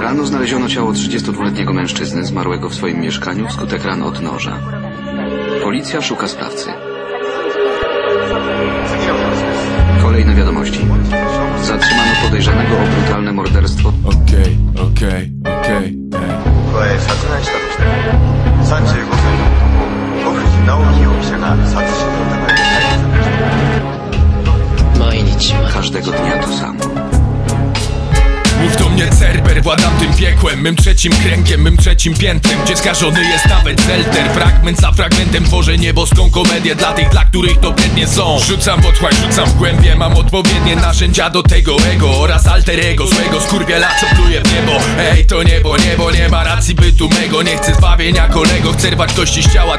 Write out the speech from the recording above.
Rano znaleziono ciało 32-letniego mężczyzny zmarłego w swoim mieszkaniu wskutek ran od noża. Policja szuka sprawcy. Kolejne wiadomości. Zatrzymano podejrzanego o brutalne morderstwo. Okej, okej, okej. Tak. No Każdego dnia to samo władam tym piekłem Mym trzecim kręgiem, mym trzecim piętrem Gdzie skażony jest nawet zelter. Fragment za fragmentem tworzę nieboską komedię Dla tych, dla których to biednie są. Rzucam w otchłań, rzucam w głębie Mam odpowiednie narzędzia do tego ego Oraz alter ego swego skurwiela co pluje w niebo. Ej, to niebo, niebo nie ma racji bytu mego Nie chcę zbawienia kolego, chcę rwać kości z ciała